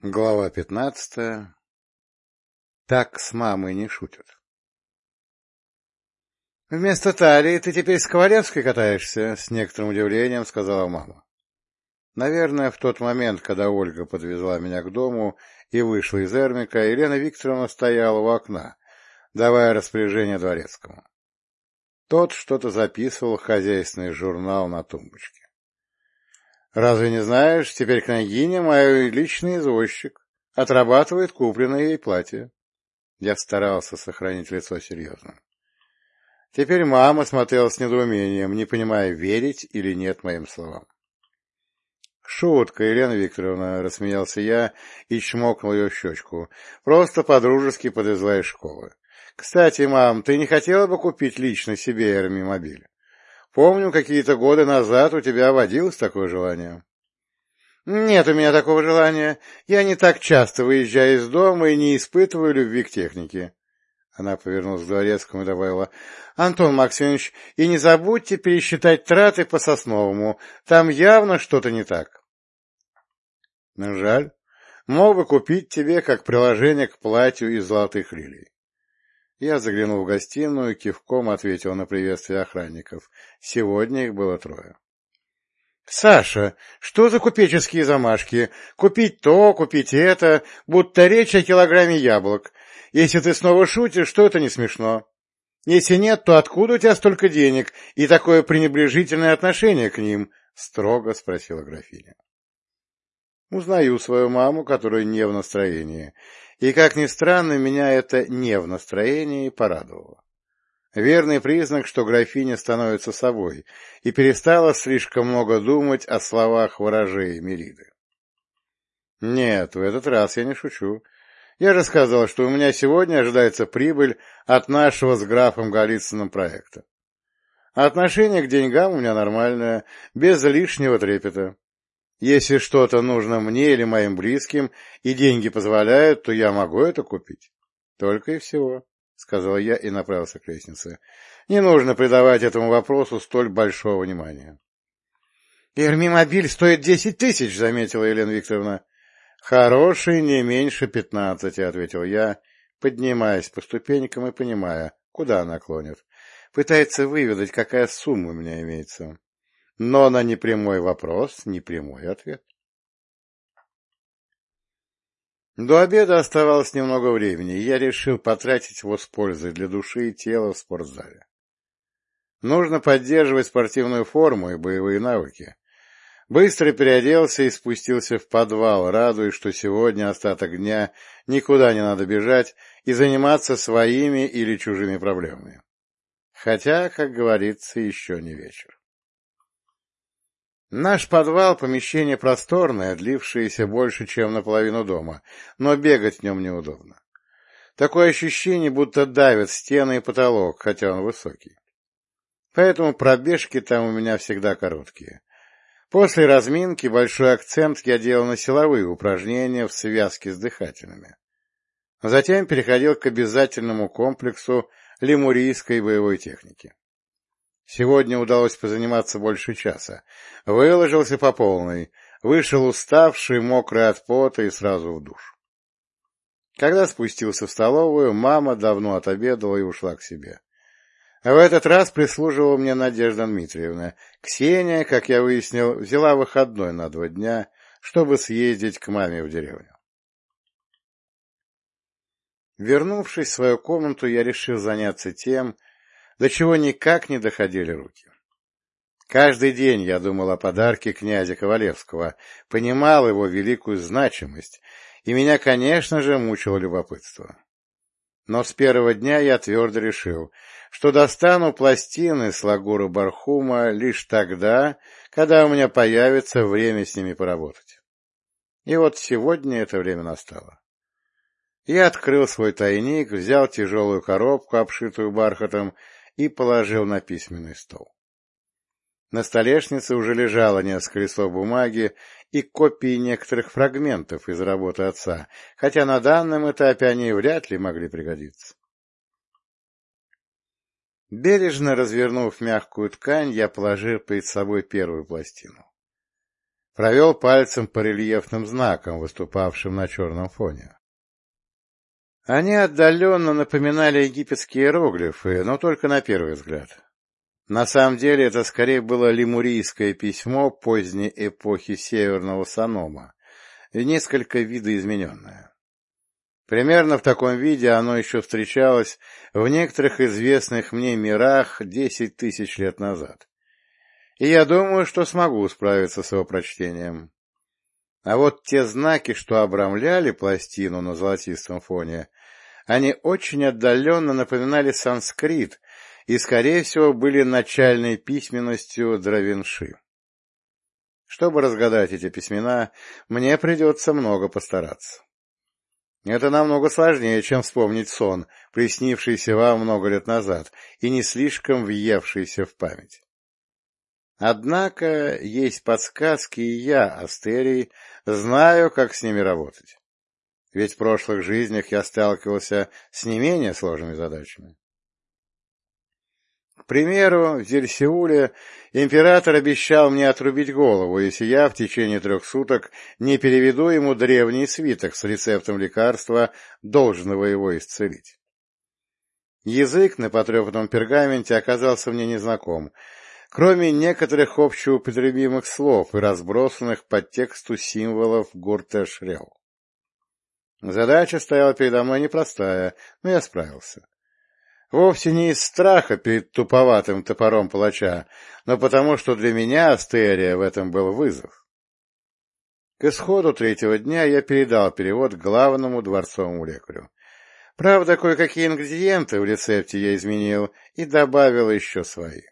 Глава пятнадцатая. Так с мамой не шутят. «Вместо талии ты теперь с Ковалевской катаешься?» — с некоторым удивлением сказала мама. Наверное, в тот момент, когда Ольга подвезла меня к дому и вышла из Эрмика, Елена Викторовна стояла у окна, давая распоряжение дворецкому. Тот что-то записывал в хозяйственный журнал на тумбочке. Разве не знаешь, теперь княгиня мой личный извозчик, отрабатывает купленное ей платье. Я старался сохранить лицо серьезным. Теперь мама смотрела с недоумением, не понимая, верить или нет моим словам. «Шутка, Елена Викторовна», — рассмеялся я и чмокнул ее в щечку. «Просто по-дружески подвезла из школы. Кстати, мам, ты не хотела бы купить лично себе эрмимобиль? Помню, какие-то годы назад у тебя водилось такое желание. Нет у меня такого желания. Я не так часто выезжаю из дома и не испытываю любви к технике. Она повернулась к дворецкому и добавила. — Антон Максимович, и не забудьте пересчитать траты по Сосновому. Там явно что-то не так. — Жаль. Мог бы купить тебе как приложение к платью из золотых лилий. Я заглянул в гостиную и кивком ответил на приветствие охранников. Сегодня их было трое. — Саша, что за купеческие замашки? Купить то, купить это, будто речь о килограмме яблок. Если ты снова шутишь, то это не смешно. Если нет, то откуда у тебя столько денег и такое пренебрежительное отношение к ним? — строго спросила графиня. Узнаю свою маму, которая не в настроении, и, как ни странно, меня это не в настроении порадовало. Верный признак, что графиня становится собой и перестала слишком много думать о словах ворожей Мериды. Нет, в этот раз я не шучу. Я же сказал, что у меня сегодня ожидается прибыль от нашего с графом Голицыным проекта. Отношение к деньгам у меня нормальное, без лишнего трепета. Если что-то нужно мне или моим близким, и деньги позволяют, то я могу это купить. Только и всего, — сказал я и направился к лестнице. Не нужно придавать этому вопросу столь большого внимания. — Эрмимобиль стоит десять тысяч, — заметила Елена Викторовна. — Хороший не меньше пятнадцати, — ответил я, поднимаясь по ступенькам и понимая, куда она клонит. Пытается выведать, какая сумма у меня имеется но на непрямой вопрос непрямой ответ. До обеда оставалось немного времени, и я решил потратить его с пользой для души и тела в спортзале. Нужно поддерживать спортивную форму и боевые навыки. Быстро переоделся и спустился в подвал, радуясь, что сегодня остаток дня никуда не надо бежать и заниматься своими или чужими проблемами. Хотя, как говорится, еще не вечер. Наш подвал — помещение просторное, длившееся больше, чем наполовину дома, но бегать в нем неудобно. Такое ощущение, будто давит стены и потолок, хотя он высокий. Поэтому пробежки там у меня всегда короткие. После разминки большой акцент я делал на силовые упражнения в связке с дыхательными. Затем переходил к обязательному комплексу лемурийской боевой техники. Сегодня удалось позаниматься больше часа. Выложился по полной, вышел уставший, мокрый от пота и сразу в душ. Когда спустился в столовую, мама давно отобедала и ушла к себе. В этот раз прислуживала мне Надежда Дмитриевна. Ксения, как я выяснил, взяла выходной на два дня, чтобы съездить к маме в деревню. Вернувшись в свою комнату, я решил заняться тем, до чего никак не доходили руки. Каждый день я думал о подарке князя Ковалевского, понимал его великую значимость, и меня, конечно же, мучило любопытство. Но с первого дня я твердо решил, что достану пластины с лагуры Бархума лишь тогда, когда у меня появится время с ними поработать. И вот сегодня это время настало. Я открыл свой тайник, взял тяжелую коробку, обшитую бархатом, и положил на письменный стол. На столешнице уже лежало несколько листов бумаги и копии некоторых фрагментов из работы отца, хотя на данном этапе они вряд ли могли пригодиться. Бережно развернув мягкую ткань, я положил перед собой первую пластину. Провел пальцем по рельефным знакам, выступавшим на черном фоне. Они отдаленно напоминали египетские иероглифы, но только на первый взгляд. На самом деле это скорее было лемурийское письмо поздней эпохи Северного Санома, несколько видоизмененное. Примерно в таком виде оно еще встречалось в некоторых известных мне мирах десять тысяч лет назад. И я думаю, что смогу справиться с его прочтением. А вот те знаки, что обрамляли пластину на золотистом фоне, они очень отдаленно напоминали санскрит и, скорее всего, были начальной письменностью Дравинши. Чтобы разгадать эти письмена, мне придется много постараться. Это намного сложнее, чем вспомнить сон, приснившийся вам много лет назад и не слишком въевшийся в память. Однако есть подсказки, и я, Астерий, знаю, как с ними работать. Ведь в прошлых жизнях я сталкивался с не менее сложными задачами. К примеру, в Зельсиуле император обещал мне отрубить голову, если я в течение трех суток не переведу ему древний свиток с рецептом лекарства, должного его исцелить. Язык на потрепанном пергаменте оказался мне незнаком, кроме некоторых общеупотребимых слов и разбросанных по тексту символов Гуртешрел. Задача стояла передо мной непростая, но я справился. Вовсе не из страха перед туповатым топором палача, но потому, что для меня Астерия в этом был вызов. К исходу третьего дня я передал перевод главному дворцовому лекарю. Правда, кое-какие ингредиенты в рецепте я изменил и добавил еще свои.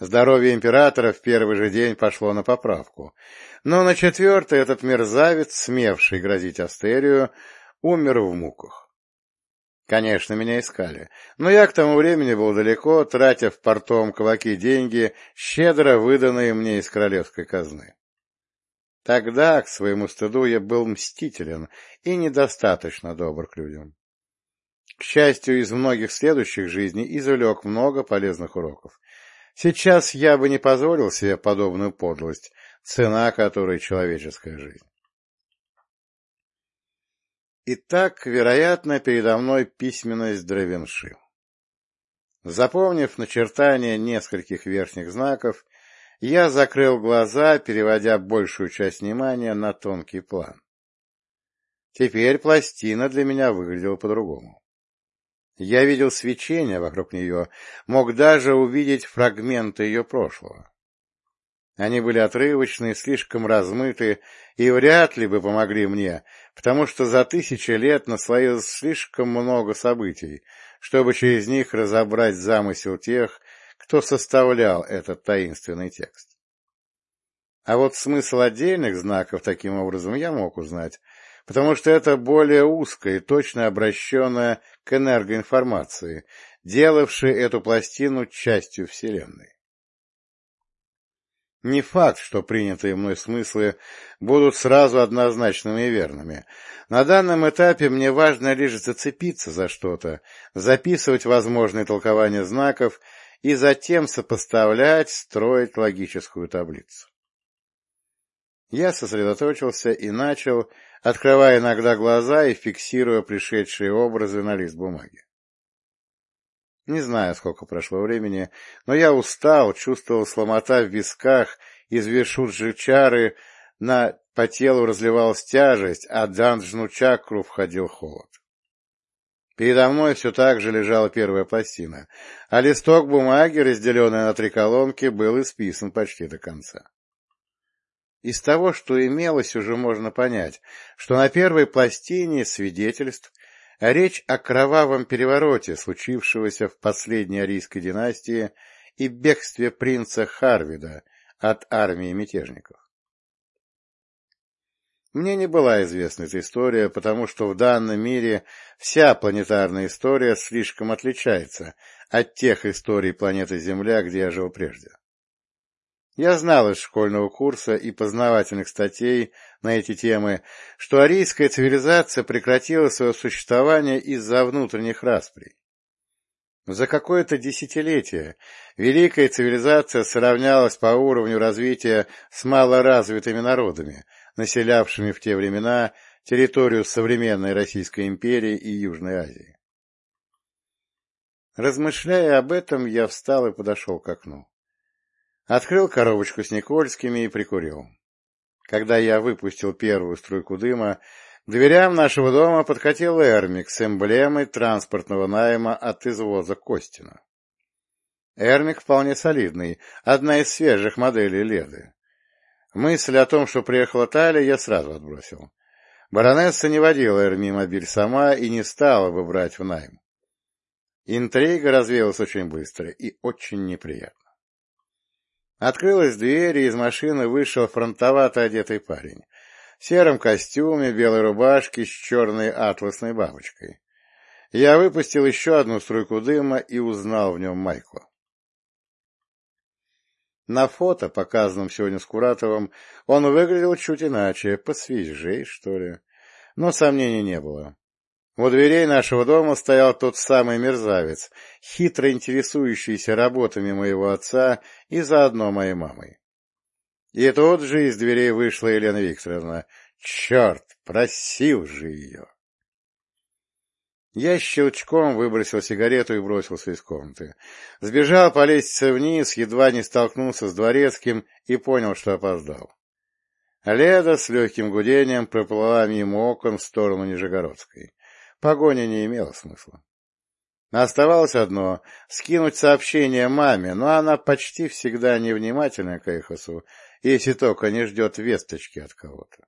Здоровье императора в первый же день пошло на поправку, но на четвертый этот мерзавец, смевший грозить Астерию, умер в муках. Конечно, меня искали, но я к тому времени был далеко, тратя в портовом кулаки деньги, щедро выданные мне из королевской казны. Тогда, к своему стыду, я был мстителен и недостаточно добр к людям. К счастью, из многих следующих жизней извлек много полезных уроков. Сейчас я бы не позволил себе подобную подлость, цена которой человеческая жизнь. Итак, вероятно, передо мной письменность Дровенши. Запомнив начертание нескольких верхних знаков, я закрыл глаза, переводя большую часть внимания на тонкий план. Теперь пластина для меня выглядела по-другому. Я видел свечение вокруг нее, мог даже увидеть фрагменты ее прошлого. Они были отрывочны, слишком размыты и вряд ли бы помогли мне, потому что за тысячи лет наслоилось слишком много событий, чтобы через них разобрать замысел тех, кто составлял этот таинственный текст. А вот смысл отдельных знаков таким образом я мог узнать, потому что это более узкое и точно обращенное энергоинформации, делавшей эту пластину частью Вселенной. Не факт, что принятые мной смыслы будут сразу однозначными и верными. На данном этапе мне важно лишь зацепиться за что-то, записывать возможные толкования знаков и затем сопоставлять, строить логическую таблицу. Я сосредоточился и начал, открывая иногда глаза и фиксируя пришедшие образы на лист бумаги. Не знаю, сколько прошло времени, но я устал, чувствовал сломота в висках, из вишут жичары, на, по телу разливалась тяжесть, а данжну чакру входил холод. Передо мной все так же лежала первая пластина, а листок бумаги, разделенный на три колонки, был исписан почти до конца. Из того, что имелось, уже можно понять, что на первой пластине свидетельств Речь о кровавом перевороте, случившегося в последней арийской династии, и бегстве принца Харвида от армии мятежников. Мне не была известна эта история, потому что в данном мире вся планетарная история слишком отличается от тех историй планеты Земля, где я жил прежде. Я знал из школьного курса и познавательных статей на эти темы, что арийская цивилизация прекратила свое существование из-за внутренних расприй. За какое-то десятилетие великая цивилизация сравнялась по уровню развития с малоразвитыми народами, населявшими в те времена территорию современной Российской империи и Южной Азии. Размышляя об этом, я встал и подошел к окну. Открыл коробочку с Никольскими и прикурил. Когда я выпустил первую струйку дыма, к дверям нашего дома подкатил Эрмик с эмблемой транспортного найма от извоза Костина. Эрмик вполне солидный, одна из свежих моделей Леды. Мысль о том, что приехала Талия, я сразу отбросил. Баронесса не водила Эрми-мобиль сама и не стала бы брать в найм. Интрига развеялась очень быстро и очень неприятно. Открылась дверь, и из машины вышел фронтовато одетый парень. В сером костюме, белой рубашке с черной атласной бабочкой. Я выпустил еще одну струйку дыма и узнал в нем Майкла. На фото, показанном сегодня с Куратовым, он выглядел чуть иначе, посвежей, что ли. Но сомнений не было. У дверей нашего дома стоял тот самый мерзавец, хитро интересующийся работами моего отца и заодно моей мамой. И тут же из дверей вышла Елена Викторовна. Черт, просил же ее! Я щелчком выбросил сигарету и бросился из комнаты. Сбежал по лестнице вниз, едва не столкнулся с дворецким и понял, что опоздал. Леда с легким гудением проплыла мимо окон в сторону Нижегородской. Погоня не имела смысла. Оставалось одно — скинуть сообщение маме, но она почти всегда невнимательна к Эхосу, если только не ждет весточки от кого-то.